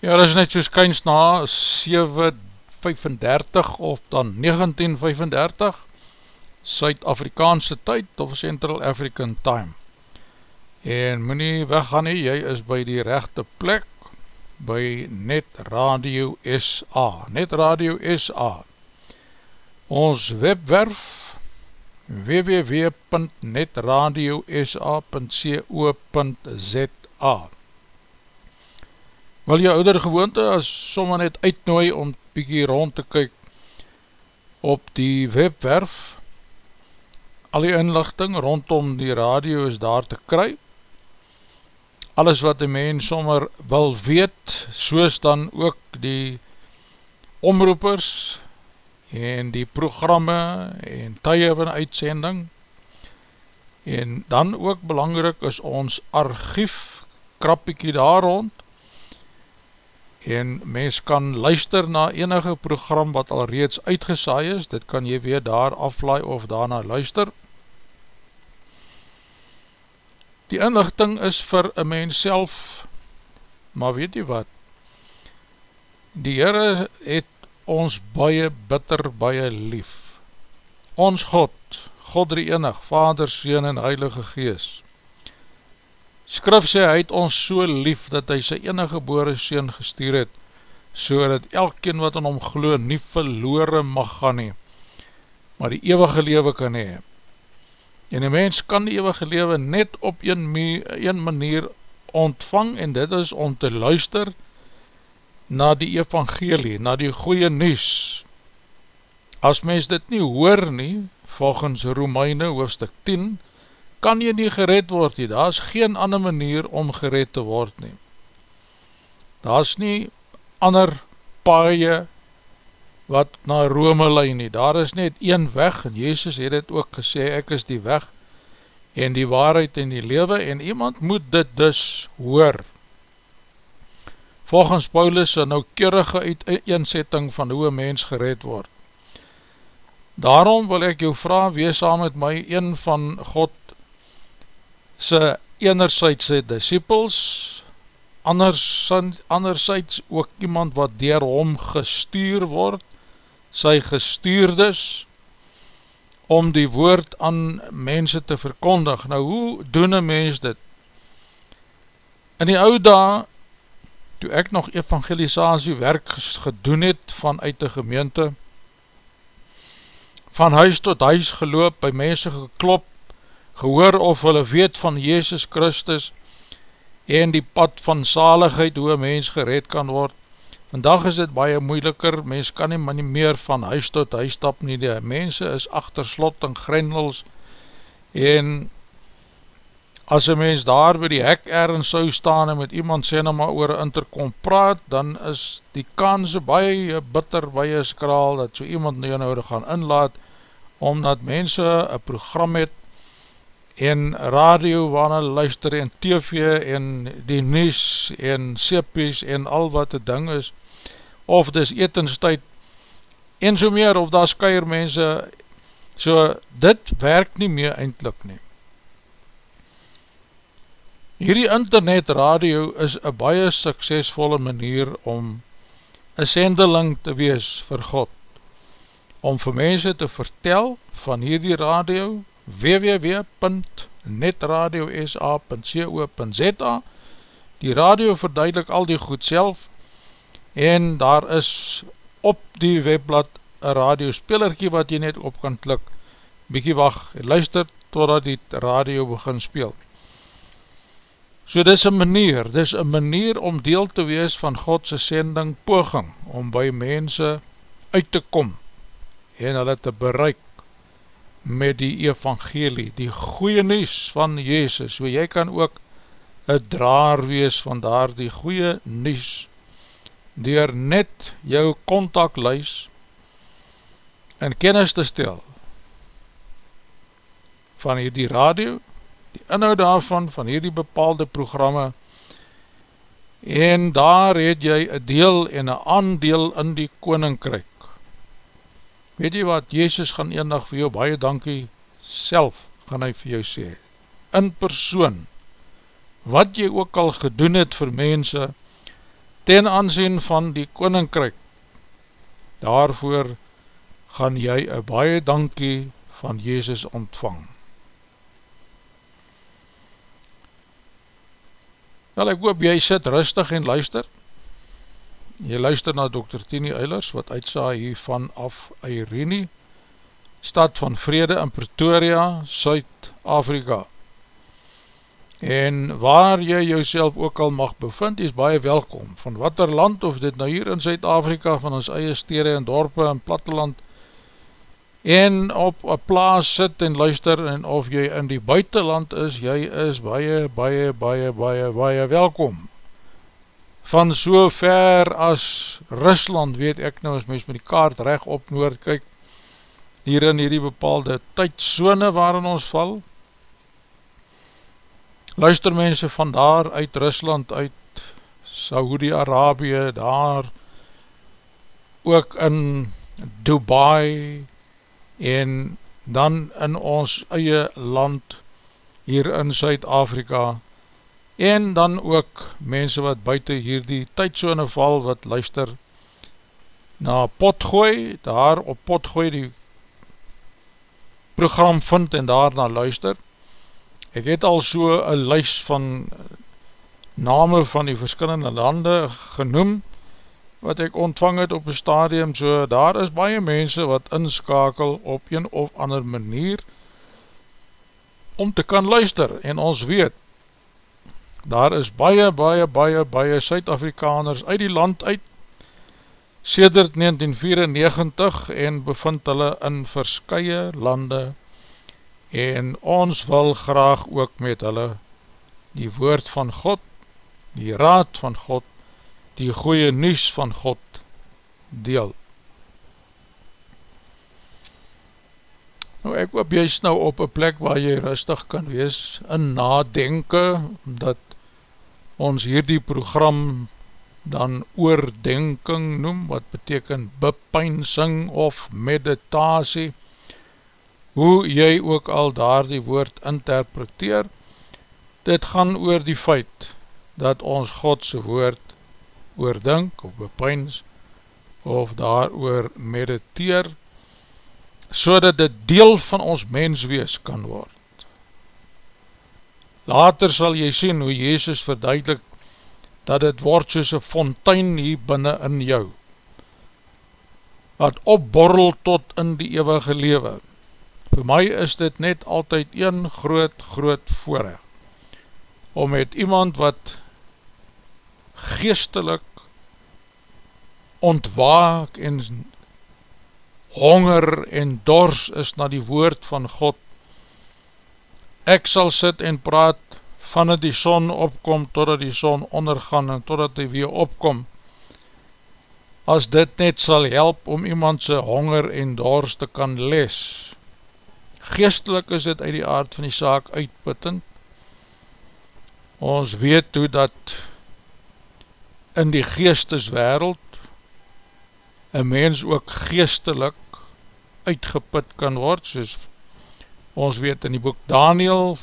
is net soos kyns na 7.35 of dan 19.35 Suid-Afrikaanse tyd of Central African Time. En moet nie weggaan nie, jy is by die rechte plek by Net Radio SA Net Radio SA ons webwerf www.netradiosa.co.za wil jou ouder gewoonte as sommer net uitnooi om bykie rond te kyk op die webwerf. Al die inlichting rondom die radio is daar te kry. Alles wat die mens sommer wil weet soos dan ook die omroepers en die programme en tye van uitsending. En dan ook belangrik is ons archief krappiekie daar rond en mens kan luister na enige program wat al reeds uitgesaai is, dit kan jy weer daar aflaai of daarna luister. Die inlichting is vir een mens self, maar weet jy wat, die Heere het ons baie bitter, baie lief. Ons God, God drie enig, Vader, Seen en Heilige Gees, Skrif sê, hy het ons so lief, dat hy sy enige gebore sien gestuur het, so dat elkeen wat in hom glo nie verloore mag gaan nie, maar die eeuwige lewe kan hee. En die mens kan die eeuwige lewe net op een, een manier ontvang, en dit is om te luister na die evangelie, na die goeie nies. As mens dit nie hoor nie, volgens Romeine hoofstuk 10, kan jy nie gered word nie, daar is geen ander manier om gered te word nie. Daar is nie ander paaie wat na Rome leid nie, daar is net een weg, en Jezus het het ook gesê, ek is die weg, en die waarheid en die lewe, en iemand moet dit dus hoor. Volgens Paulus een noukeurige uiteenzetting van hoe een mens gered word. Daarom wil ek jou vraag, wees saam met my, een van God sy enerzijds sy disciples, anderzijds, anderzijds ook iemand wat dier hom gestuur word, sy gestuurdes, om die woord aan mense te verkondig. Nou, hoe doen een mens dit? In die oude dag, toe ek nog evangelisatie werk gedoen het vanuit die gemeente, van huis tot huis geloop, by mense geklop, gehoor of hulle weet van Jezus Christus en die pad van zaligheid hoe een mens gered kan word. Vandag is dit baie moeiliker, mens kan nie, nie meer van huis tot huis stap nie, die mense is achter slot en grendels en as een mens daar by die hek ergens sou staan en met iemand sê nou maar oor interkom praat, dan is die kanse baie bitter, baie skraal, dat so iemand nou nou gaan inlaat, omdat mense een program het en radio waarna luister en tv en die nies en sepies en al wat die ding is of dis etenstijd en so meer of daar skyer mense so dit werk nie meer eindelijk nie. Hierdie internet radio is een baie suksesvolle manier om een sendeling te wees vir God om vir mense te vertel van hierdie radio www.netradiosa.co.za Die radio verduidelik al die goed self en daar is op die webblad een radiospelerkie wat jy net op kan klik. Bykie wacht, luister totdat die radio begin speel. So dis een manier dis een manier om deel te wees van Godse sending poging om by mense uit te kom en hulle te bereik met die evangelie, die goeie nies van Jezus, so jy kan ook een draar wees van daar die goeie nies, door net jou contactluis en kennis te stel van hierdie radio, die inhoud daarvan, van hierdie bepaalde programme, en daar het jy een deel en een aandeel in die koninkryk. Weet jy wat, Jezus gaan een dag vir jou baie dankie, self gaan hy vir jou sê, in persoon, wat jy ook al gedoen het vir mense, ten aanzien van die koninkryk, daarvoor gaan jy een baie dankie van Jezus ontvang. Wel, ek hoop jy sit rustig en luister, Jy luister na Dr. Tini Eilers wat uitsa hier van af Irene, stad van vrede in Pretoria, Suid-Afrika. En waar jy jouself ook al mag bevind, is baie welkom. Van wat er land, of dit nou hier in Suid-Afrika, van ons eie stede en dorpe en platteland, en op een plaas sit en luister, en of jy in die buitenland is, jy is baie, baie, baie, baie, baie welkom van so ver as Rusland, weet ek nou, as mens met die kaart recht op noord kyk, hier in hierdie bepaalde tydzone waarin ons val, luister mense van daar uit Rusland, uit Saudi-Arabië, daar ook in Dubai en dan in ons eie land hier in Suid-Afrika en dan ook mense wat buiten hier die tydzone val wat luister na Potgooi, daar op Potgooi die program vind en daarna luister. Ek het al so een lys van name van die verskillende lande genoem wat ek ontvang het op een stadium, so daar is baie mense wat inskakel op een of ander manier om te kan luister en ons weet daar is baie, baie, baie, baie Suid-Afrikaners uit die land uit sedert 1994 en bevind hulle in verskye lande en ons wil graag ook met hulle die woord van God, die raad van God, die goeie nies van God deel. Nou ek hoop jy is nou op een plek waar jy rustig kan wees in nadenke, dat ons hierdie program dan oordenking noem, wat beteken bepeinsing of meditasie, hoe jy ook al daar die woord interpreteer, dit gaan oor die feit, dat ons Godse woord oordink of bepeins, of daar oor mediteer, so dat dit deel van ons menswees kan word. Later sal jy sien hoe Jezus verduidelik dat het word soos een fontein hier binnen in jou, wat opborrel tot in die eeuwige lewe. Voor my is dit net altyd een groot, groot voorrecht, om met iemand wat geestelik ontwaak en honger en dors is na die woord van God, ek sal sit en praat vanat die son opkom totdat die son ondergaan en totdat hy weer opkom. As dit net sal help om iemand sy honger en dors te kan les. Geestelik is dit uit die aard van die saak uitputtend. Ons weet hoe dat in die geesteswereld een mens ook geestelik uitgeput kan word soos ons weet in die boek Daniel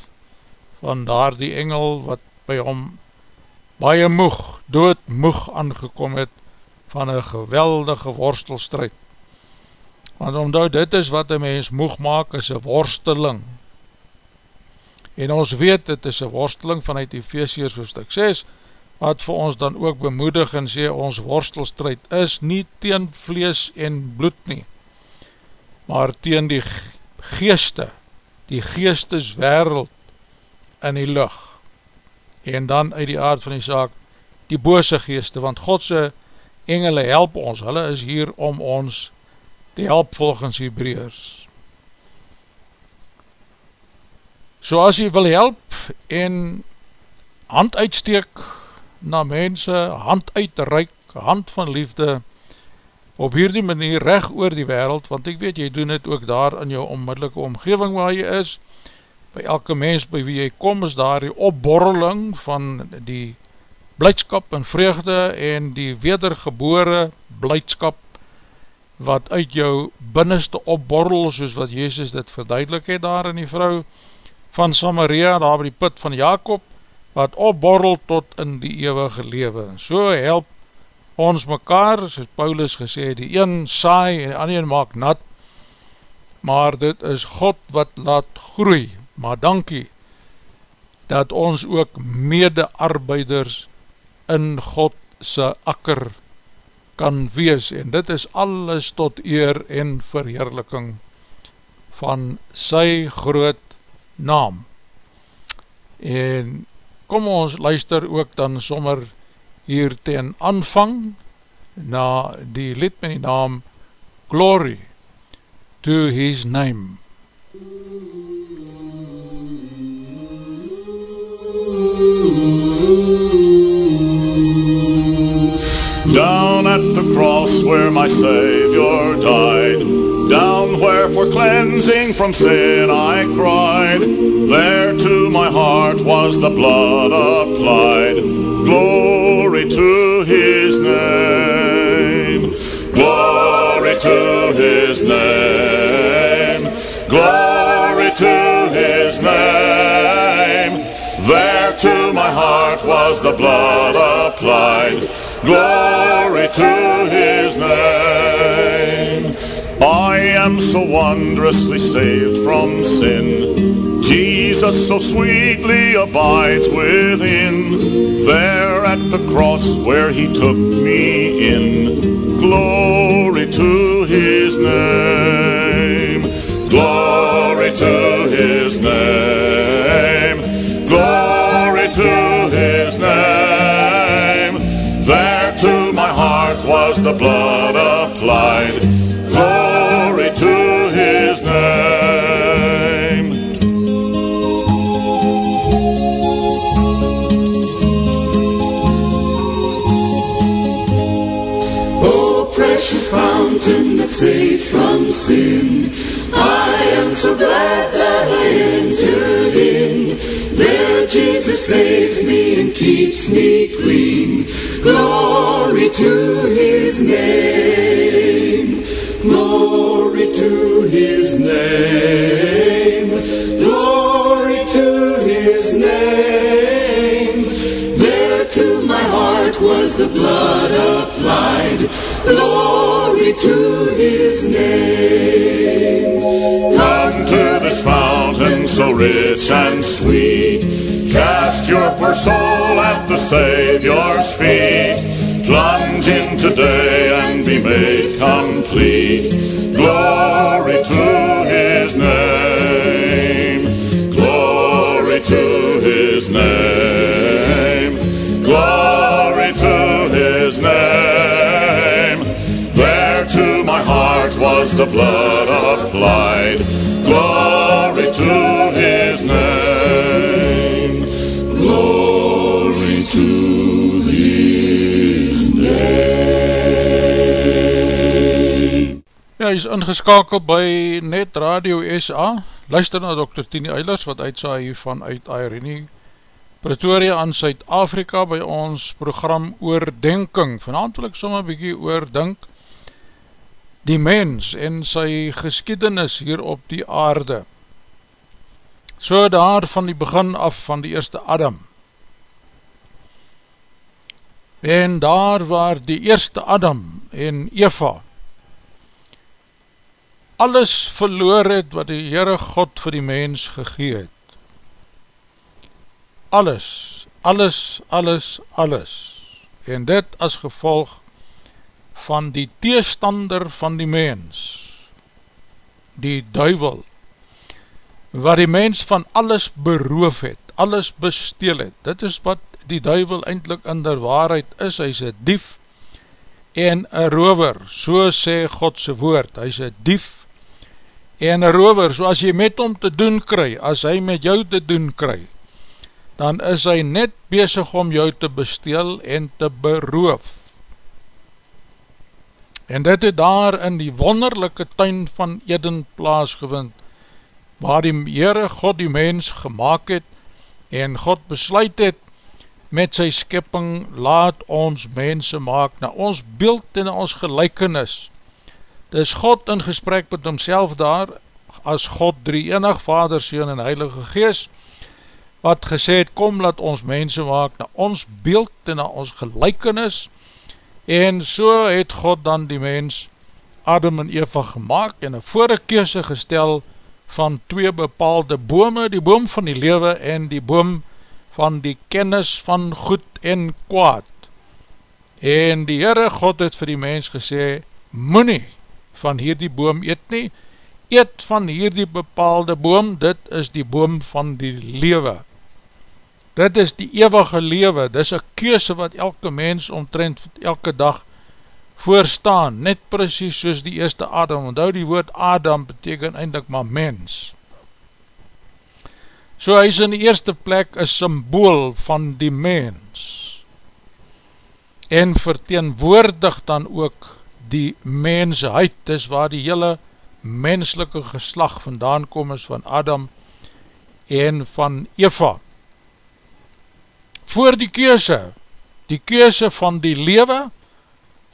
van daar die engel wat by hom baie moeg, dood moeg aangekom het van een geweldige worstelstrijd. Want omdat dit is wat een mens moeg maak, is een worsteling. En ons weet, dit is een worsteling vanuit Ephesians hoofdstuk 6, wat vir ons dan ook bemoedig en sê, ons worstelstrijd is nie teen vlees en bloed nie, maar teen die geeste, die geesteswereld, in die lucht en dan uit die aard van die saak die bose geeste, want Godse engele help ons, hulle is hier om ons te help volgens Hebreërs. So as jy wil help en hand uitsteek na mense, hand uitreik, hand van liefde, op hierdie manier recht oor die wereld, want ek weet jy doen het ook daar in jou onmiddellike omgeving waar jy is, by elke mens by wie jy kom is daar die opborreling van die blijdskap en vreugde en die wedergebore blijdskap wat uit jou binneste opborrel soos wat Jezus dit verduidelik het daar in die vrou van Samaria daar by die put van Jacob wat opborrel tot in die eeuwige lewe. So help ons mekaar soos Paulus gesê die een saai en die ander maak nat maar dit is God wat laat groei. Maar dankie dat ons ook mede-arbeiders in Godse akker kan wees. En dit is alles tot eer en verheerliking van sy groot naam. En kom ons luister ook dan sommer hier ten aanvang na die lied met die naam Glory to his name. Down at the cross where my Savior died Down where for cleansing from sin I cried, there to my heart was the blood applied. Glory to his name. Glory to his name. Glory to his name. There to my heart was the blood applied. Glory to his name. I am so wondrously saved from sin. Jesus so sweetly abides within. There at the cross where he took me in. Glory to his name. Glory to his name. Glory to his name. There to my heart was the blood applied. Saves me and keeps me clean. Glory to his name. Glory to his name. Glory to his name. There to my heart was the blood applied. Glory to his name. To this fountain so rich and sweet. Cast your poor soul at the Savior's feet. Plunge in today and be made complete. Glory to his name. Glory to his name. Glory to his name. The blood applied. Glory to his name. Glory to his name. Ja, hy is ingeskakeld by Net Radio SA. Luister na Dr. Tini Eilers wat uitsa hier vanuit Irene Pretoria aan Suid-Afrika by ons program Oordenking. Vanavond wil ek sommer bykie oordink die mens en sy geskiedenis hier op die aarde. So daar van die begin af van die eerste Adam. En daar waar die eerste Adam en Eva alles verloor het wat die Heere God vir die mens gegee het. Alles, alles, alles, alles. En dit as gevolg van die teestander van die mens, die duivel, wat die mens van alles beroof het, alles besteel het. Dit is wat die duivel eindelijk in der waarheid is, hy is een dief en een rover, so sê Godse woord, hy is een dief en een rover, so as jy met hom te doen kry, as hy met jou te doen kry, dan is hy net bezig om jou te besteel en te beroof. En dit het daar in die wonderlijke tuin van Eden plaasgevind, waar die Heere God die mens gemaakt het, en God besluit het, met sy skipping, laat ons mense maak, na ons beeld en ons gelijkenis. Dis God in gesprek met homself daar, as God drie enig, Vader, Seen en Heilige Gees, wat gesê het, kom laat ons mense maak, na ons beeld en na ons gelijkenis, en so het God dan die mens, Adam en Eva gemaakt, en een voorkeuse gestel, van twee bepaalde bome, die boom van die lewe en die boom van die kennis van goed en kwaad. En die Heere God het vir die mens gesê, moet nie van hierdie boom eet nie, eet van hierdie bepaalde boom, dit is die boom van die lewe. Dit is die eeuwige lewe, dit is een keuse wat elke mens omtrent elke dag voorstaan, net precies soos die eerste Adam, want die woord Adam beteken eindelijk maar mens. So hy is in die eerste plek een symbool van die mens. En verteenwoordig dan ook die mensheid, dis waar die hele menselike geslag vandaan kom is van Adam en van Eva. Voor die keuse, die keuse van die lewe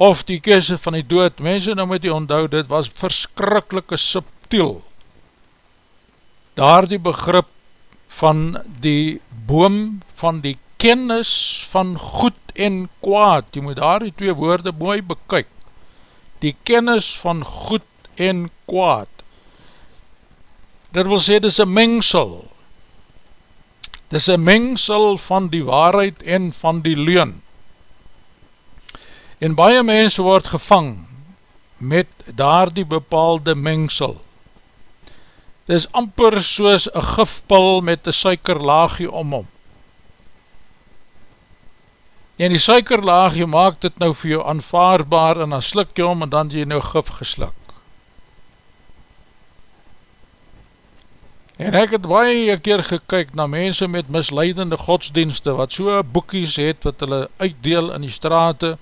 of die keuse van die dood, mense nou moet jy onthou, dit was verskrikkelike subtiel. Daar die begrip van die boom van die kennis van goed en kwaad, jy moet daar die twee woorde mooi bekyk, die kennis van goed en kwaad, dit wil sê, dit is een mengsel, dit is een mengsel van die waarheid en van die leun, en baie mense word gevang met daar die bepaalde mengsel, Dit is amper soos een gifpil met een suikerlaagje om hom. En die suikerlaagje maak dit nou vir jou aanvaarbaar en dan slik jy om en dan jy nou gif geslik. En ek het baie keer gekyk na mense met misleidende godsdienste wat so boekies het wat hulle uitdeel in die straten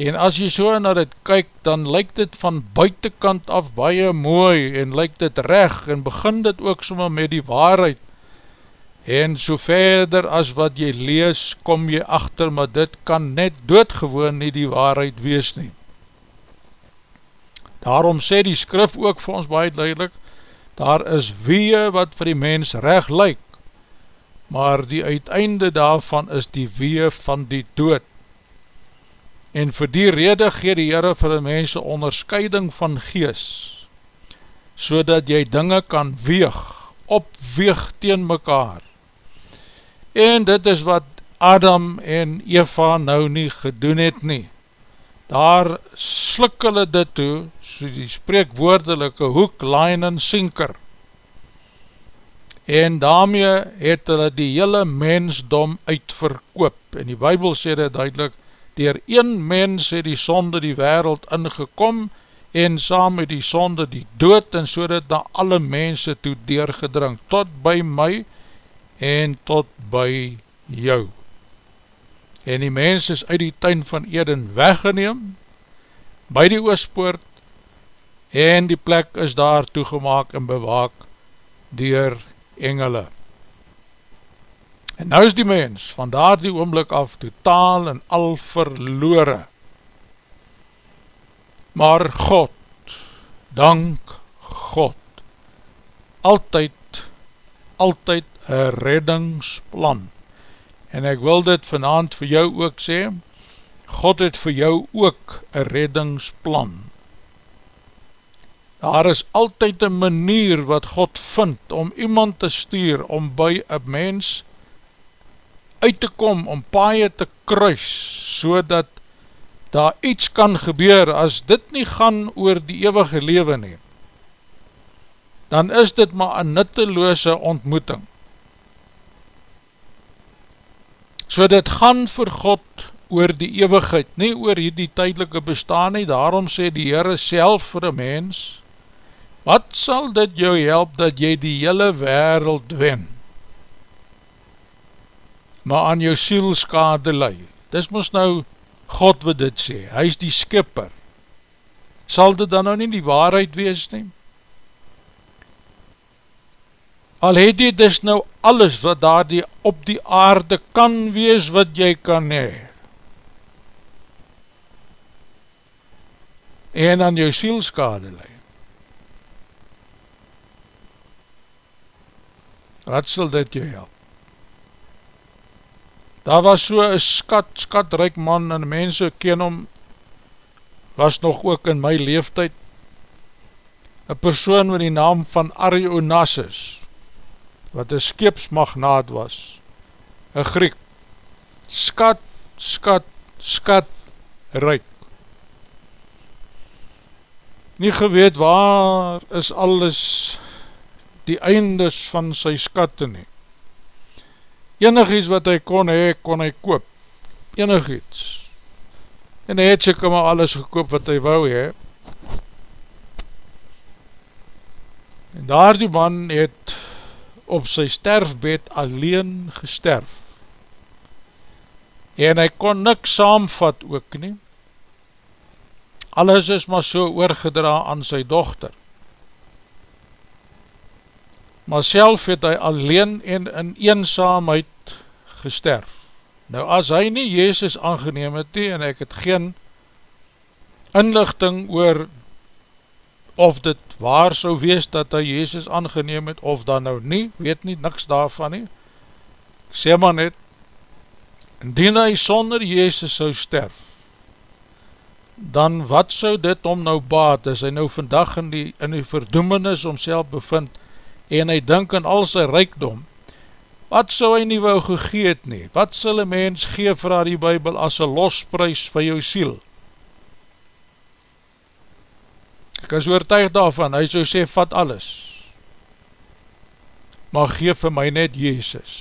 En as jy so na dit kyk, dan lyk dit van buitenkant af baie mooi en lyk dit reg en begin dit ook soma met die waarheid. En so verder as wat jy lees, kom jy achter, maar dit kan net doodgewoon nie die waarheid wees nie. Daarom sê die skrif ook vir ons baie duidelik, daar is wee wat vir die mens reg lyk, maar die uiteinde daarvan is die wee van die dood. En vir die rede gee die Heere vir die mense onderscheiding van gees, so dat jy dinge kan weeg, opweeg teen mekaar. En dit is wat Adam en Eva nou nie gedoen het nie. Daar slik hulle dit toe, so die spreekwoordelike hoek, line en sinker. En daarmee het hulle die hele mensdom uitverkoop. En die Bijbel sê dit duidelik, Door een mens het die sonde die wereld ingekom en saam met die sonde die dood en so dit na alle mense toe deurgedring tot by my en tot by jou. En die mens is uit die tuin van Eden weggeneem by die oospoort en die plek is daar toegemaak en bewaak dier engele. En nou is die mens van daar die oomblik af totaal en al verloore. Maar God, dank God, altyd, altyd een reddingsplan. En ek wil dit vanavond vir jou ook sê, God het vir jou ook een reddingsplan. Daar is altyd een manier wat God vind om iemand te stuur om by een mens uit te kom, om paaie te kruis, so dat daar iets kan gebeur, as dit nie gaan oor die eeuwige leven nie, dan is dit maar een nutteloose ontmoeting. So dit gaan vir God oor die eeuwigheid, nie oor die tydelike bestaan nie, daarom sê die Heere self vir een mens, wat sal dit jou help dat jy die hele wereld wen? maar aan jou siel skade lei. Dis moes nou God wat dit sê, hy is die skipper. Sal dit dan nou nie die waarheid wees nie? Al het jy dis nou alles wat daar die op die aarde kan wees wat jy kan hee. En aan jou siel skade lei. Wat sal dit jou help? Daar was so een skat, skatryk man en mense ken hom, was nog ook in my leeftijd, een persoon met die naam van Arionassus, wat een skeepsmagnaat was, een Griek, skat, skat, skat, ryk. Nie geweet waar is alles die eindes van sy skatte nie. Enig iets wat hy kon hee, kon hy koop, enig iets, en hy het seker maar alles gekoop wat hy wou hee, en daar die man het op sy sterfbed alleen gesterf, en hy kon niks saamvat ook nie, alles is maar so oorgedra aan sy dochter, maar self het hy alleen en in eenzaamheid gesterf. Nou as hy nie Jezus aangeneem het nie, en ek het geen inlichting oor of dit waar so wees dat hy Jezus aangeneem het, of dan nou nie, weet nie, niks daarvan nie, ek sê maar net, indien hy sonder Jezus sou sterf, dan wat sou dit om nou baat, as hy nou vandag in die, in die verdoemenis omself bevind, en hy dink in al sy rijkdom, wat sou hy nie wou gegeet nie, wat sal een mens gee vir die bybel as een losprys vir jou siel, ek is oortuig daarvan, hy so sê, vat alles, maar geef vir my net Jezus,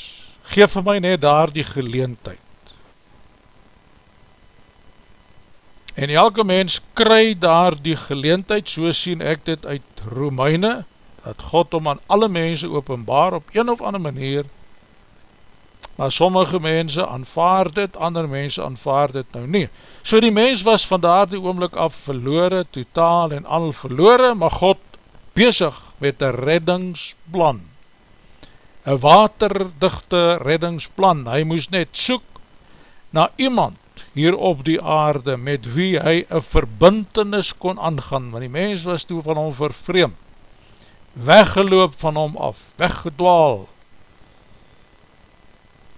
geef vir my net daar die geleentheid, en elke mens kry daar die geleentheid, so sien ek dit uit Romeine, dat God om aan alle mense openbaar op een of ander manier, maar sommige mense aanvaard dit, ander mense aanvaard dit nou nie. So die mens was van daar die oomlik af verloore, totaal en al verloore, maar God bezig met een reddingsplan. Een waterdichte reddingsplan. Hy moes net soek na iemand hier op die aarde met wie hy een verbintenis kon aangaan, want die mens was toe van hom vervreemd, weggeloop van hom af, weggedwaal,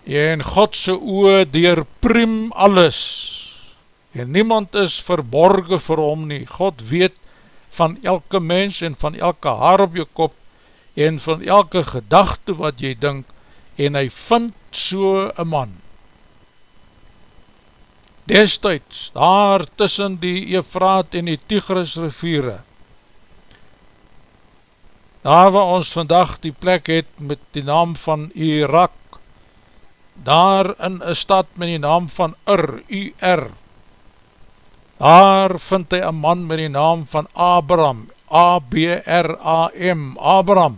en Godse oe deurpriem alles, en niemand is verborgen vir hom nie, God weet van elke mens en van elke haar op jou kop, en van elke gedachte wat jy dink, en hy vind so een man. Destijds, daar tussen die Eufraat en die Tigris riviere, daar waar ons vandag die plek het met die naam van Irak, daar in een stad met die naam van Ur, U-R, daar vind hy een man met die naam van Abraham, A-B-R-A-M, Abraham.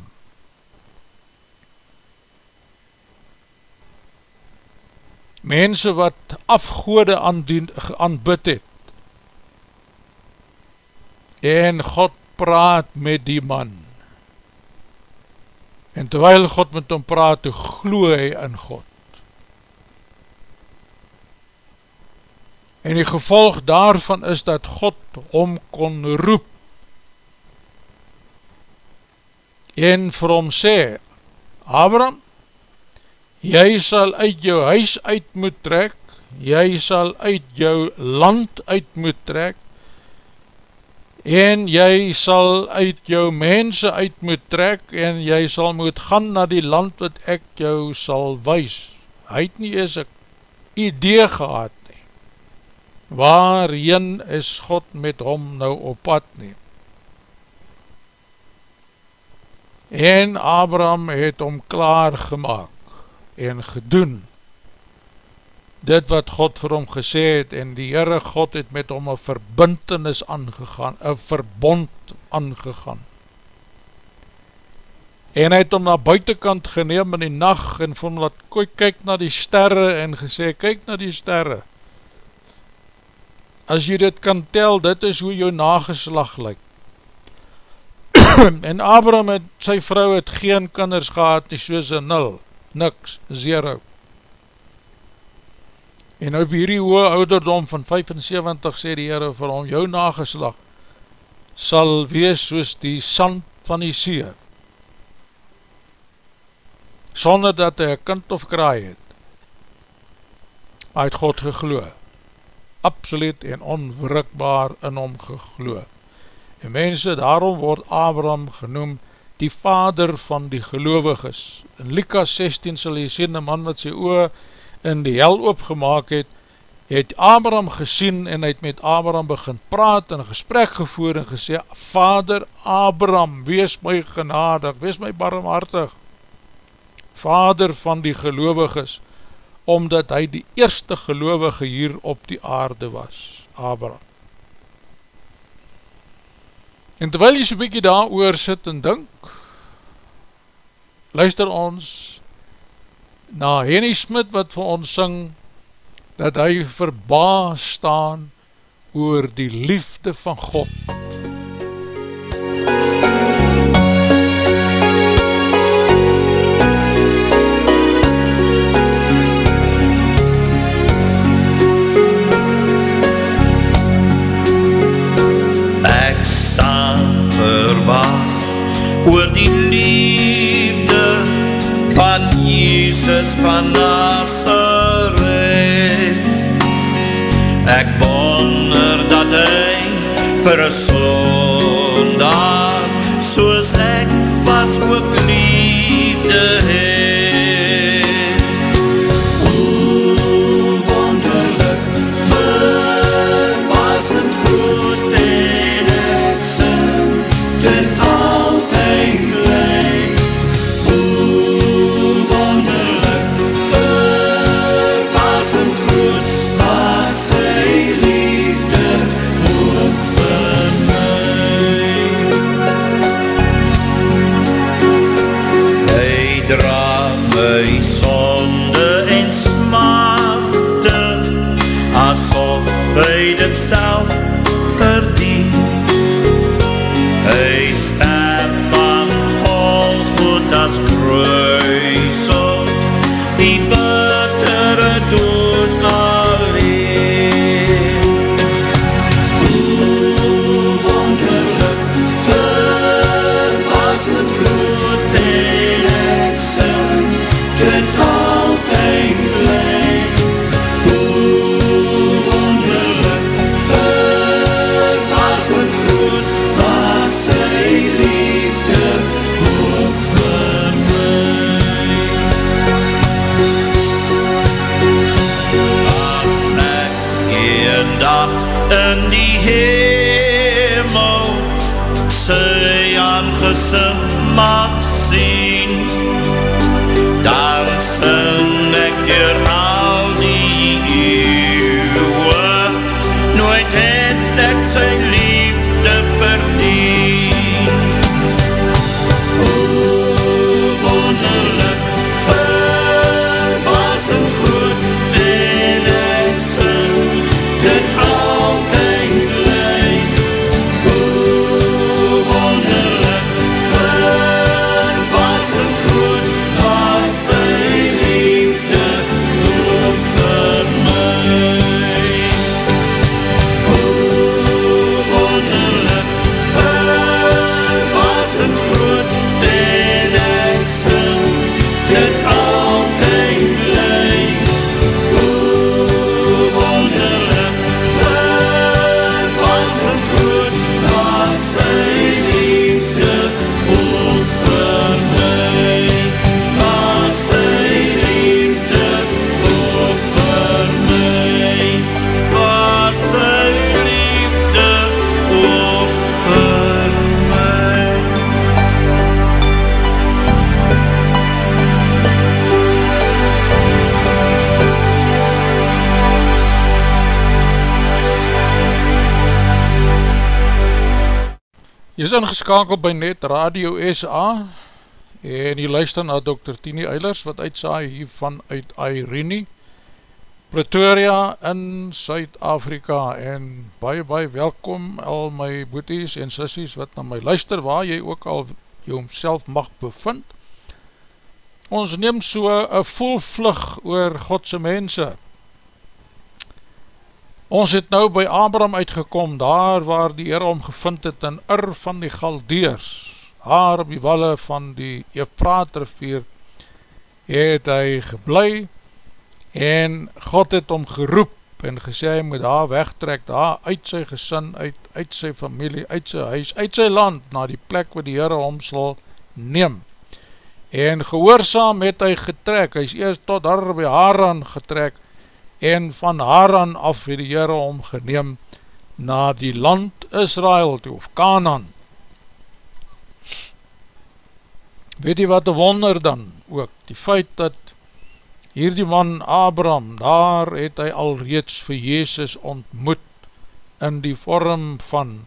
Mense wat afgoede aanbid het, en God praat met die man, en terwijl God met hom praat, glo hy in God. En die gevolg daarvan is dat God hom kon roep. En vir hom sê, Abraham, jy sal uit jou huis uit moet trek, jy sal uit jou land uit moet trek, en jy sal uit jou mense uit moet trek, en jy sal moet gaan na die land wat ek jou sal wees. Hy het nie eens een idee gehad, waarheen is God met hom nou op pad nie. En Abraham het hom klaar gemaakt en gedoen dit wat God vir hom gesê het en die Heere God het met hom een verbintenis aangegaan, een verbond aangegaan. En hy het hom na buitenkant geneem in die nacht en vir hom laat kyk na die sterre en gesê, kyk na die sterre, as jy dit kan tel, dit is hoe jou nageslag lyk. en Abraham en sy vrou het geen kinders gehad, nie soos een nul, niks, zero. En op hierdie hoë ouderdom van 75 sê die Heere vir hom, jou nageslag sal wees soos die sand van die see, sonder dat hy een kind of kraai het. Hy het God gegloe absoluut en onwrikbaar in hom gegloe. En mense, daarom word Abraham genoem die vader van die geloviges. In Likas 16 sal jy sien, een man wat sy oor in die hel opgemaak het, het Abraham gesien en het met Abraham begin praat en gesprek gevoer en gesê, Vader Abraham, wees my genadig, wees my barmhartig, Vader van die geloviges, omdat hy die eerste gelovige hier op die aarde was, Abraham. En terwyl jy so'n bykie daar oor sit en dink, luister ons na Henny Smit wat vir ons syng, dat hy verbaas staan oor die liefde van God. oor die liefde van Jesus van Nazareth. Ek wonder dat hy vir een sondag soos ek was ook liefde het. Ingeskakeld by Net Radio SA en jy luister na Dr. Tini Eilers wat uitsaai hiervan uit Irene, Pretoria in Suid-Afrika en baie baie welkom al my boeties en sissies wat na my luister waar jy ook al jy homself mag bevind. Ons neem so een voelvlug oor Godse mense. Ons het nou by Abraham uitgekom, daar waar die Heer om gevind het in Ur van die Galdeers, daar op die walle van die Efraat rivier, het hy geblei, en God het om geroep en gesê hy moet daar wegtrek, daar uit sy gesin, uit, uit sy familie, uit sy huis, uit sy land, na die plek waar die Heer om sal neem. En gehoorzaam het hy getrek, hy is eerst tot daar by Haran getrek, en van Haran af het die Heere omgeneem na die land Israel toe, of Canaan. Weet jy wat een wonder dan ook, die feit dat hierdie man Abraham, daar het hy al reeds vir Jezus ontmoet in die vorm van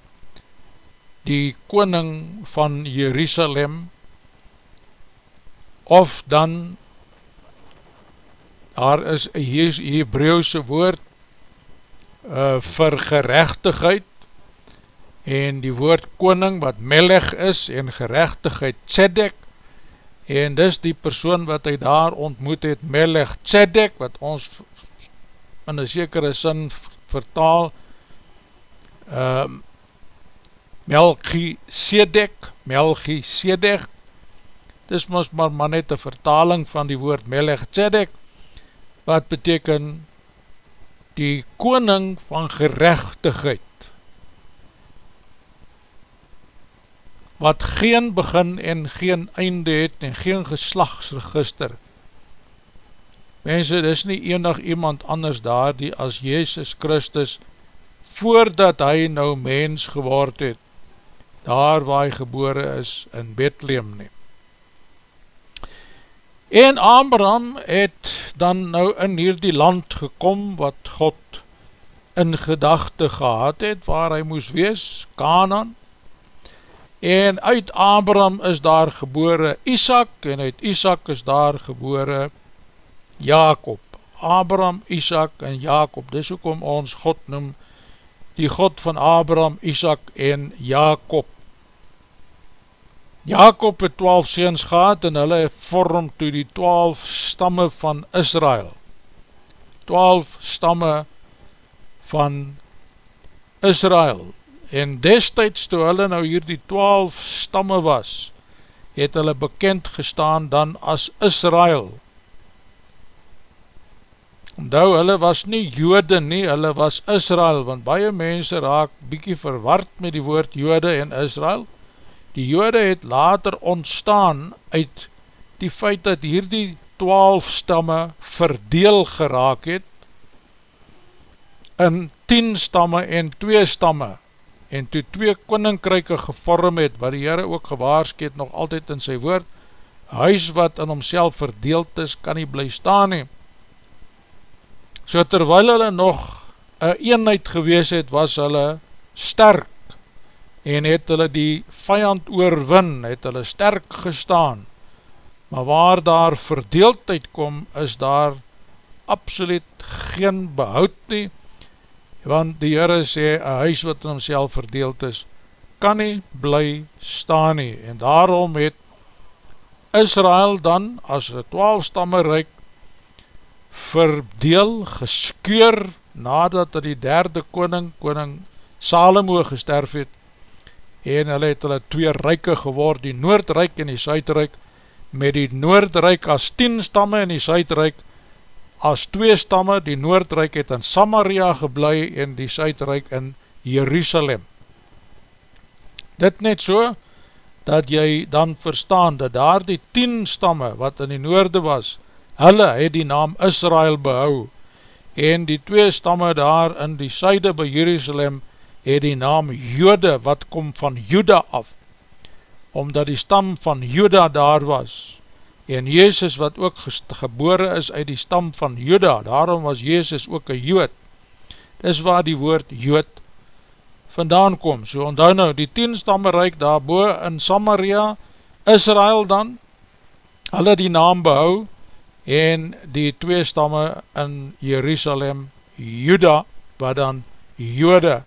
die koning van Jerusalem, of dan daar is een Hebreeuwse woord uh, vir gerechtigheid en die woord koning wat mellig is en gerechtigheid tzedek en dis die persoon wat hy daar ontmoet het mellig tzedek wat ons in een sekere sin vertaal uh, Melchie Sedek Melchie Sedek dis ons maar, maar net een vertaling van die woord Melech Tzedek, wat beteken die koning van gerechtigheid, wat geen begin en geen einde het en geen geslagsregister. Mense, dis nie enig iemand anders daar die as Jezus Christus, voordat hy nou mens geword het, daar waar hy gebore is in Bethlehem neem. En Abraham het dan nou in hierdie land gekom wat God in gedachte gehad het, waar hy moes wees, Canaan. En uit Abraham is daar gebore Isaac, en uit Isaac is daar gebore Jacob. Abraham, Isaac en Jacob, dis ook om ons God noem, die God van Abraham, Isaac en Jacob. Jacob het twaalf seens gehad en hulle vorm toe die twaalf stamme van Israel. Twaalf stamme van Israel. En destijds toe hulle nou hier die twaalf stamme was, het hulle bekend gestaan dan as Israel. Ondou, hulle was nie jode nie, hulle was Israel, want baie mense raak bykie verward met die woord jode en Israel, Die jode het later ontstaan uit die feit dat hier die twaalf stamme verdeel geraak het in tien stamme en twee stamme en toe twee koninkryke gevorm het, wat die Heere ook gewaarskeet nog altyd in sy woord, huis wat in homself verdeeld is, kan nie bly staan nie. So terwyl hulle nog een eenheid gewees het, was hulle sterk, en het hulle die vijand oorwin, het hulle sterk gestaan, maar waar daar verdeeldheid kom, is daar absoluut geen behoud nie, want die Heere sê, een huis wat in homself verdeeld is, kan nie bly staan nie, en daarom het Israel dan, as een twaalf stamme reik, verdeel, geskeur, nadat die derde koning, koning Salomo gesterf het, en hulle het hulle twee ryke geword, die Noordryk en die Suidryk, met die Noordryk as 10 stamme en die Suidryk as 2 stamme, die Noordryk het in Samaria geblei en die Suidryk in Jerusalem. Dit net so, dat jy dan verstaan, dat daar die 10 stamme wat in die Noorde was, hulle het die naam Israel behou, en die twee stamme daar in die Suide by Jerusalem, het die naam Jode wat kom van Juda af, omdat die stam van Juda daar was, en Jezus wat ook gebore is uit die stam van Juda, daarom was Jezus ook een Jood, dis waar die woord Jood vandaan kom, so onthou nou, die tien stamme reik daarboe in Samaria, Israel dan, hulle die naam behou, en die twee stamme in Jerusalem, Juda, wat dan Jode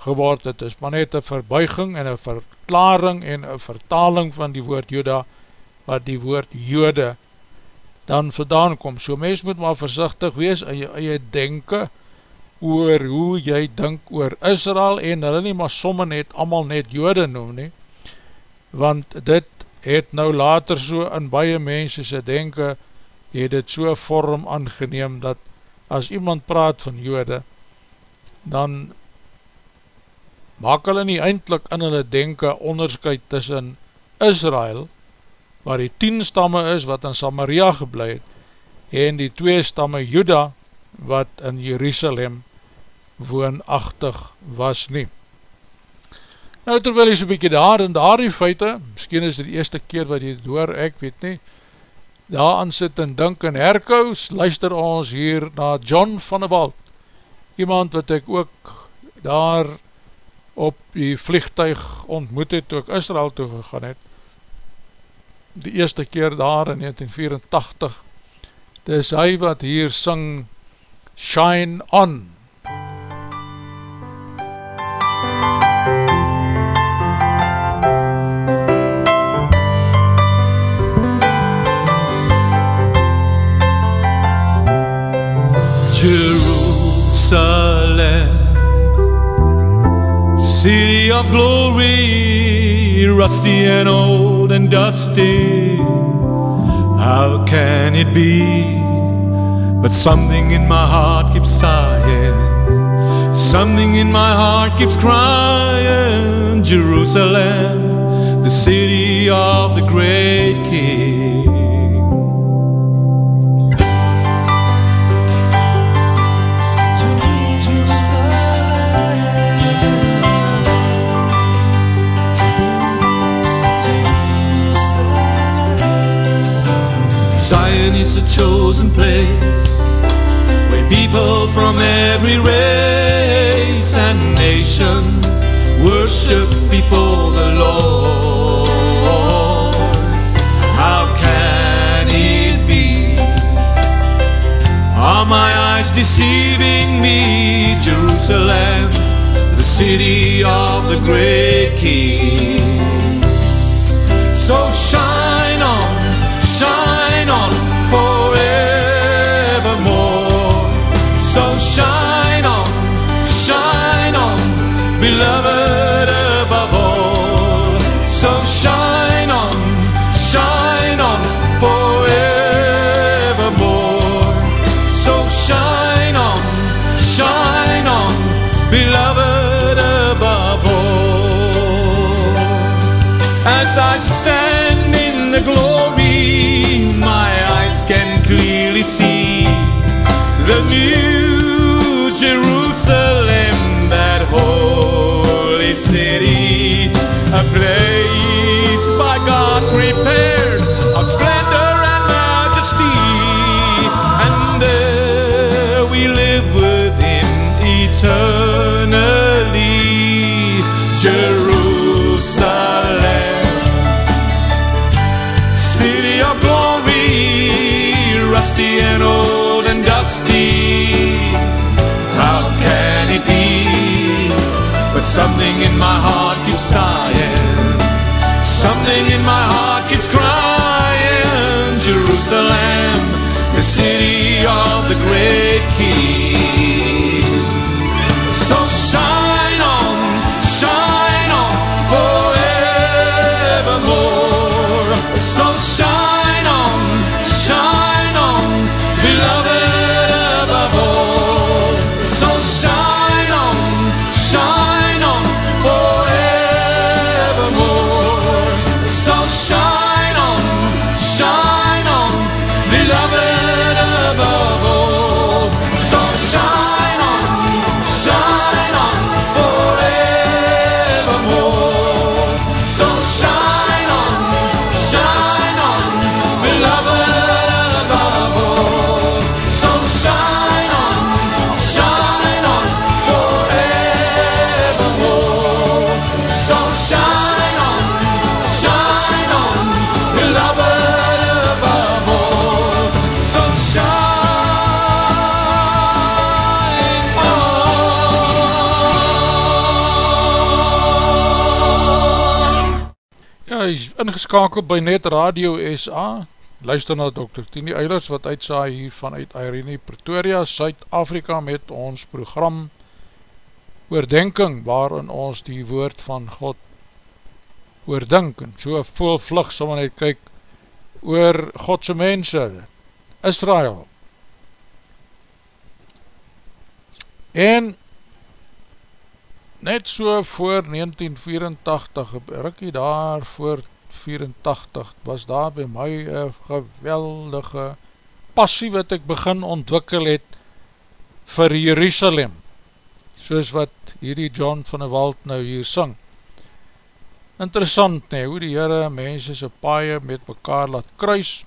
geword het, is maar net een verbuiging en een verklaring en een vertaling van die woord Joda, wat die woord Jode dan vandaan kom. So mens moet maar voorzichtig wees in jy eie denken oor hoe jy denk oor Israel en hulle nie maar somme net, allemaal net Jode noem nie, want dit het nou later so in baie mense se denken, het het so vorm aangeneem, dat as iemand praat van Jode, dan maak hulle nie eindelijk in hulle denken onderscheid tussen Israel, waar die tien stamme is wat in Samaria gebleid, en die twee stamme Juda, wat in Jerusalem woonachtig was nie. Nou terwyl jy so'n bykie daar en daar die feite, miskien is dit die eerste keer wat jy door, ek weet nie, daar aan sit en dink en herkous, luister ons hier na John van der Wald, iemand wat ek ook daar op die vliegtuig ontmoet het toe ek Israel toe gegaan het. Die eerste keer daar in 1984 dis hy wat hier syng Shine On rusty and old and dusty. How can it be? But something in my heart keeps sighing, something in my heart keeps crying. Jerusalem, the city of the great king. Chosen place where people from every race and nation worship before the Lord. How can it be? Are my eyes deceiving me? Jerusalem, the city of the great King. Something in my heart keeps sighing. Something in my heart keeps crying. Jerusalem, the city of the great King. Is ingeskakeld by Net Radio SA Luister na Dr. Tini Eilers wat uitsaai hier vanuit Irene Pretoria, Suid-Afrika met ons program Oordenking waarin ons die woord van God oordink en so vol vlug sal net kyk oor Godse mense, Israel en net so voor 1984 rikkie daar voor 84 was daar by my een geweldige passie wat ek begin ontwikkel het vir Jerusalem soos wat hierdie John van der Wald nou hier sing. Interessant nie, hoe die Heere mense sy paie met mekaar laat kruis.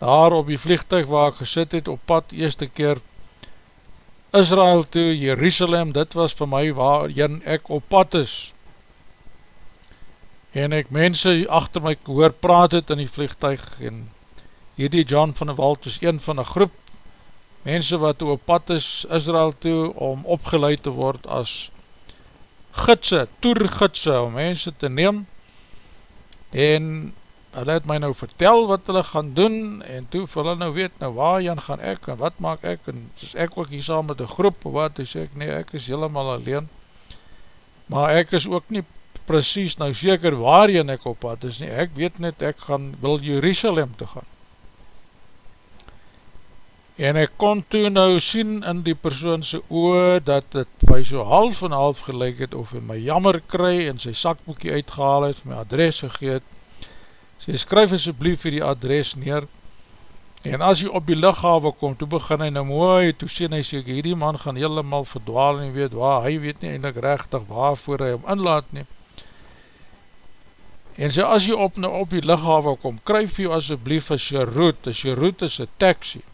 Daar op die vliegtuig waar ek gesit het op pad eerste keer Israel toe, Jerusalem, dit was vir my waarin ek op pad is. En ek mense achter my hoor praat het in die vliegtuig en hierdie John van der Wald is een van een groep mense wat op pad is Israel toe om opgeleid te word as gidse, toergidse om mense te neem en hulle het my nou vertel wat hulle gaan doen en toe vir hulle nou weet, nou waar Jan gaan ek en wat maak ek en is ek ook hier saam met een groep wat, en sê ek nee, ek is helemaal alleen. Maar ek is ook nie precies nou seker waarheen ek op pad is nie, ek weet net ek gaan, wil Jerusalem te gaan. En ek kon toe nou sien in die persoonse oor, dat het my so half en half gelijk het, of hy my jammer kry, en sy sakboekie uitgehaal het, my adres gegeet, sy skryf asjeblief vir die adres neer, en as hy op die lichawe kom, toe begin hy nou mooi, toe sê hy sê, hierdie man gaan helemaal verdwaal, en weet waar, hy weet nie eindelijk rechtig waarvoor hy hom inlaat neem, en sê as jy op, nou op die lichawe kom, kryf jy asjeblief as jy route, as jy route is een taxi,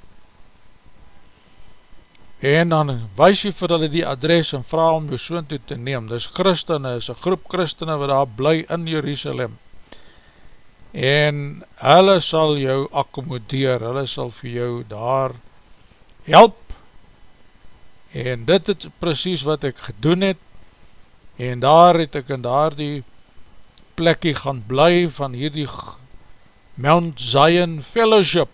en dan wees jy vir hulle die adres en vraag om jou soon toe te neem, dis christene, is een groep christene wat daar bly in Jerusalem, en hulle sal jou accommodeer, hulle sal vir jou daar help, en dit is precies wat ek gedoen het, en daar het ek in daar die plekkie gaan bly van hierdie Mount Zion Fellowship,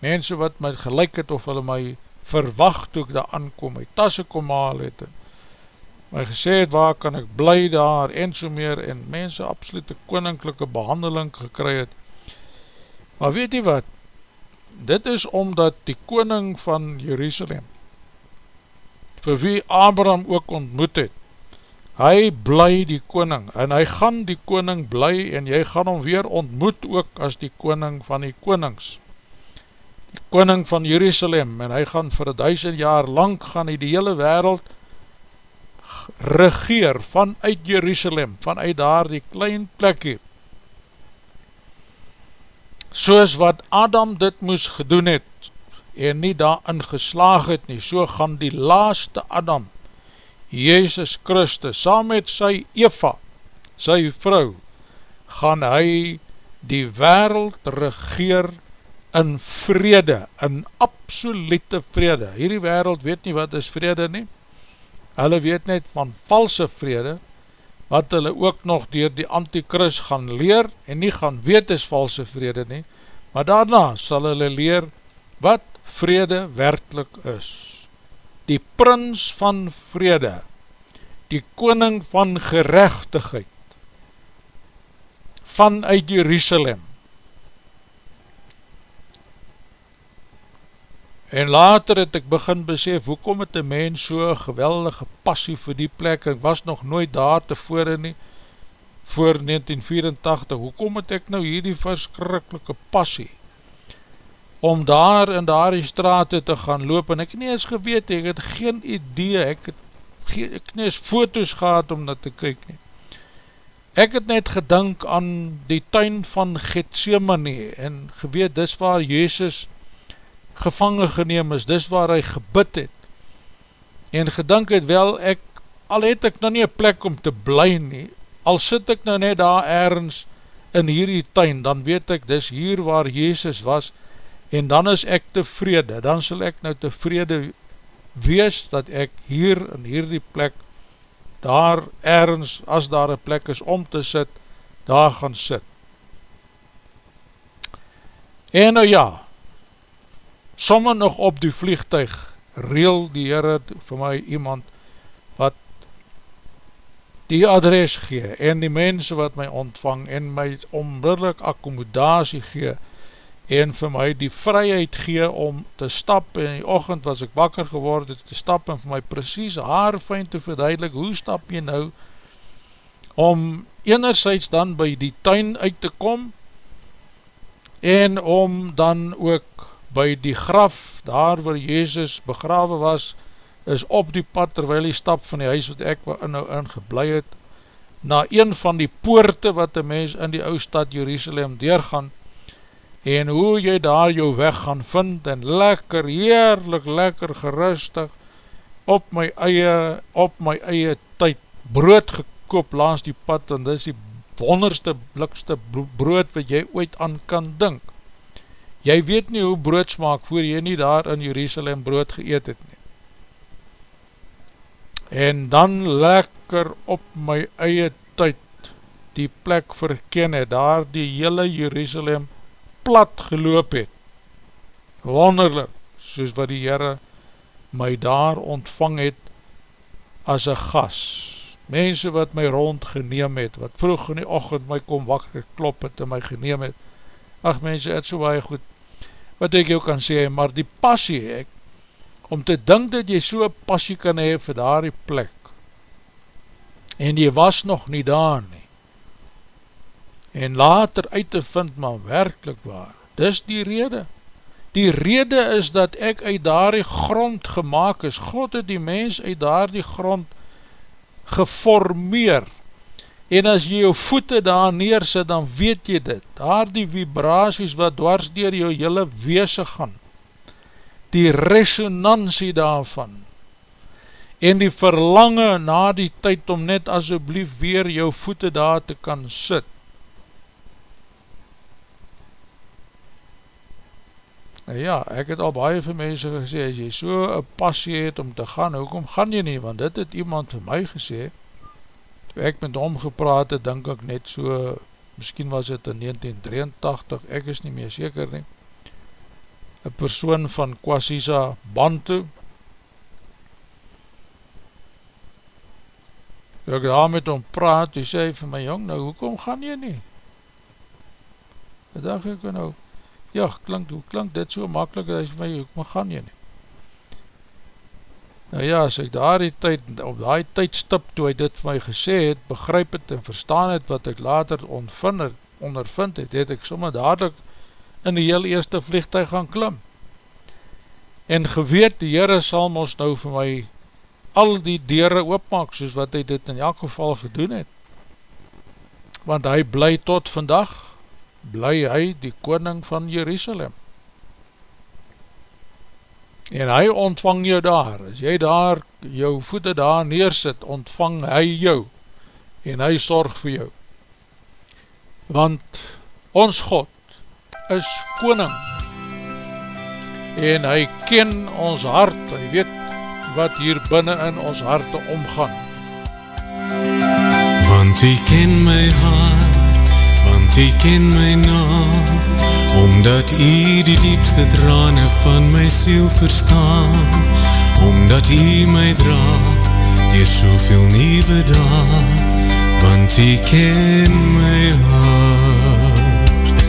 mense wat my gelijk het of hulle my verwacht toe ek daar aankom, my tasse kom haal het, en my gesê het, waar kan ek bly daar, en so meer, en mense absoluut een koninklijke behandeling gekry het. Maar weet jy wat, dit is omdat die koning van Jerusalem, vir wie Abraham ook ontmoet het, hy bly die koning, en hy gaan die koning bly, en jy gaan hom weer ontmoet ook as die koning van die konings. Die koning van Jerusalem, en hy gaan vir duisend jaar lang, gaan hy die hele wereld regeer vanuit Jerusalem, vanuit daar die klein plekje, soos wat Adam dit moes gedoen het, en nie daarin geslaag het nie, so gaan die laaste Adam, Jezus Christus, saam met sy Eva, sy vrou, gaan hy die wereld regeer in vrede, in absolute vrede. Hierdie wereld weet nie wat is vrede nie. Hulle weet net van valse vrede, wat hulle ook nog dier die antikris gaan leer, en nie gaan weet is valse vrede nie, maar daarna sal hulle leer wat vrede werkelijk is. Die prins van vrede, die koning van gerechtigheid, vanuit Jerusalem, En later het ek begin besef, hoekom het een mens so geweldige passie vir die plek, ek was nog nooit daar tevore nie, voor 1984, hoekom het ek nou hierdie verskrikkelike passie, om daar in daar die straat te gaan loop, en ek nie eens geweet, ek het geen idee, ek het geen, ek nie eens foto's gehad om dat te kyk nie. Ek het net gedink aan die tuin van Gethsemane, en geweet, dis waar Jezus gevangen geneem is, dis waar hy gebid het, en gedink het wel, ek, al het ek nou nie een plek om te bly nie, al sit ek nou net daar ergens in hierdie tuin, dan weet ek, dis hier waar Jezus was, en dan is ek tevrede, dan sal ek nou tevrede wees, dat ek hier in hierdie plek, daar ergens, as daar een plek is om te sit, daar gaan sit. En nou ja, somme nog op die vliegtuig reel die Heere vir my iemand wat die adres gee en die mense wat my ontvang en my onmiddellik accommodatie gee en vir my die vryheid gee om te stap en in die ochend was ek wakker geworden te stap en vir my precies haar fijn te verduidelik hoe stap jy nou om enerzijds dan by die tuin uit te kom en om dan ook by die graf, daar waar Jezus begrawe was, is op die pad, terwijl die stap van die huis wat ek in nou in geblei het, na een van die poorte wat die mens in die ou stad Jerusalem deurgaan, en hoe jy daar jou weg gaan vind, en lekker, heerlik, lekker gerustig, op my eie, op my eie tyd, brood gekoop langs die pad, en dis die wonderste, blikste brood wat jy ooit aan kan dink. Jy weet nie hoe brood smaak voor jy nie daar in Jerusalem brood geëet het nie. En dan lekker op my eie tyd die plek verken het, daar die hele Jerusalem plat geloop het. Wonderlik, soos wat die Heere my daar ontvang het as een gas. Mense wat my rond geneem het, wat vroeg in die ochend my kom wakker klop het en my geneem het. Ach mense, het so baie goed wat ek jou kan sê, maar die passie ek, om te dink dat jy so passie kan hee vir daar die plek, en jy was nog nie daar nie, en later uit te vind, maar werkelijk waar, dis die rede, die rede is dat ek uit daar die grond gemaakt is, God het die mens uit daar die grond geformeer, en as jy jou voete daar neersit, dan weet jy dit, daar die vibraties wat dwars dier jou hele weese gaan, die resonantie daarvan, en die verlange na die tyd om net asjeblief weer jou voete daar te kan sit. Nou ja, ek het al baie vir mense gesê, as jy so een passie het om te gaan, hoekom gaan jy nie, want dit het iemand vir my gesê, toe ek met hom gepraat het, denk ek net so, miskien was het in 1983, ek is nie meer seker nie, een persoon van Kwasisa Bantu, toe ek daar met hom praat, toe sê vir my jong, nou hoekom gaan jy nie? En dacht ek nou, ja, klink, hoe klink dit so makkelijk, hy vir my, hoekom gaan jy nie? Nou ja, as ek daar die tyd, op die tydstip toe hy dit vir my gesê het, begryp het en verstaan het wat ek later ontvind het, ondervind het, het ek sommer dadelijk in die heel eerste vliegtuig gaan klim. En geweet, die Heere sal ons nou vir my al die dere oopmaak, soos wat hy dit in elk geval gedoen het. Want hy bly tot vandag, bly hy die koning van Jerusalem en hy ontvang jou daar, as jy daar jou voete daar neersit, ontvang hy jou, en hy sorg vir jou, want ons God is koning, en hy ken ons hart, hy weet wat hier binnen in ons harte omgaan. Want hy ken my hart, want hy ken my naam, Omdat u die diepste trane van my siel verstaan Omdat u my dra Hier soveel nieuwe dag Want u ken my hart.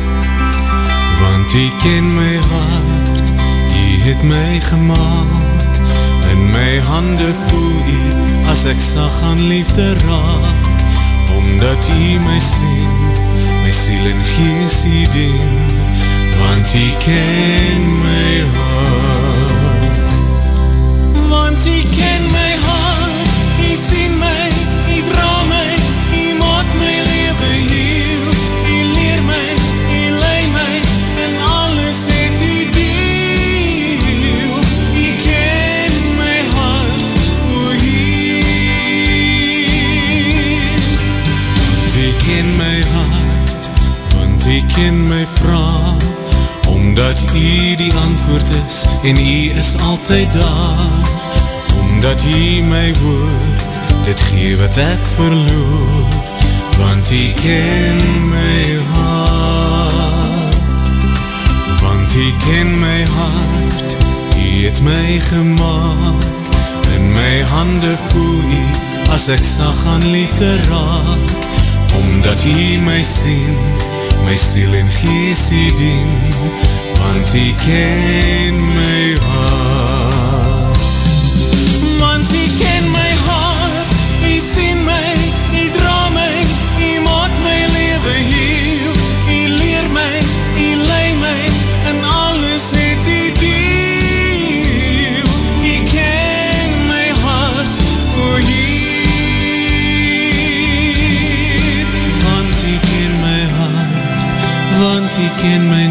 Want u ken my hart U het my gemaakt In my hande voel u As ek sag aan liefde raak. Omdat u my sien My siel en gees u dien Want hy ken my en u is altyd daar Omdat u my hoor, dit gee wat ek verloor Want u ken my hart. Want u ken my hart, u het my gemaakt. In my hande voel u, as ek sag aan liefde raak. Omdat u my sien, my siel en gees u dien want hy ken my hart. Want hy ken my hart, hy sien my, hy dra my, hy maak my leven heel, hy leer my, hy lei my, en alles het hy deel. Hy ken my hart, o hier. Want hy ken my hart, want hy ken my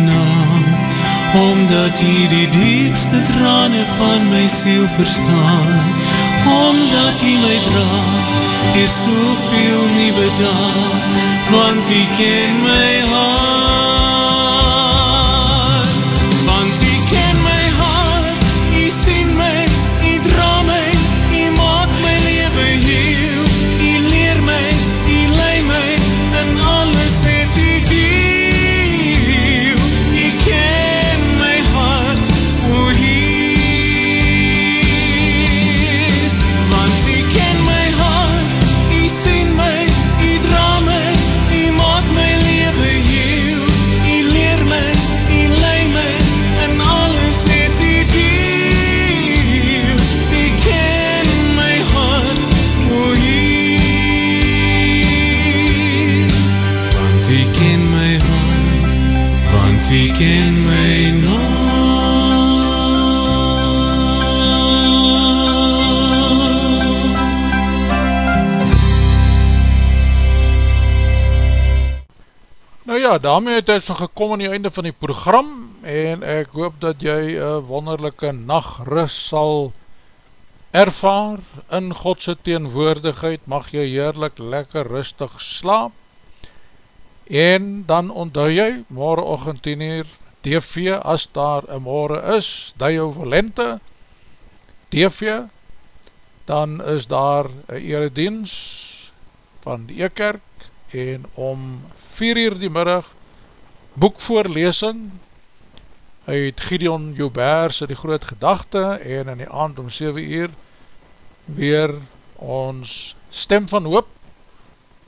Omdat hy die diepste trane van my siel verstaan. Omdat hy my dra Dier soveel nieuwe dag Want hy ken my daarmee het ons gekom aan die einde van die program en ek hoop dat jy een wonderlijke nachtrus sal ervaar in Godse teenwoordigheid, mag jy heerlik lekker rustig slaap. En dan onthou jy, morgenochtend 10 uur, TV, as daar een morgen is, Dio Valente, TV, dan is daar een eredienst van die Ekerk en om 4 uur die middag boekvoorlesing uit Gideon Joubert sy die groot gedachte en in die aand om 7 uur weer ons stem van hoop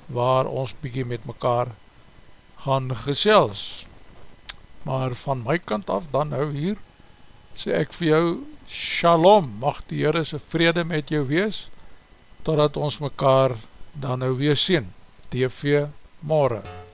waar ons bykie met mekaar gaan gesels. Maar van my kant af dan nou hier sê ek vir jou shalom, mag die Heere sy vrede met jou wees totdat ons mekaar dan nou weer sien. TV morgen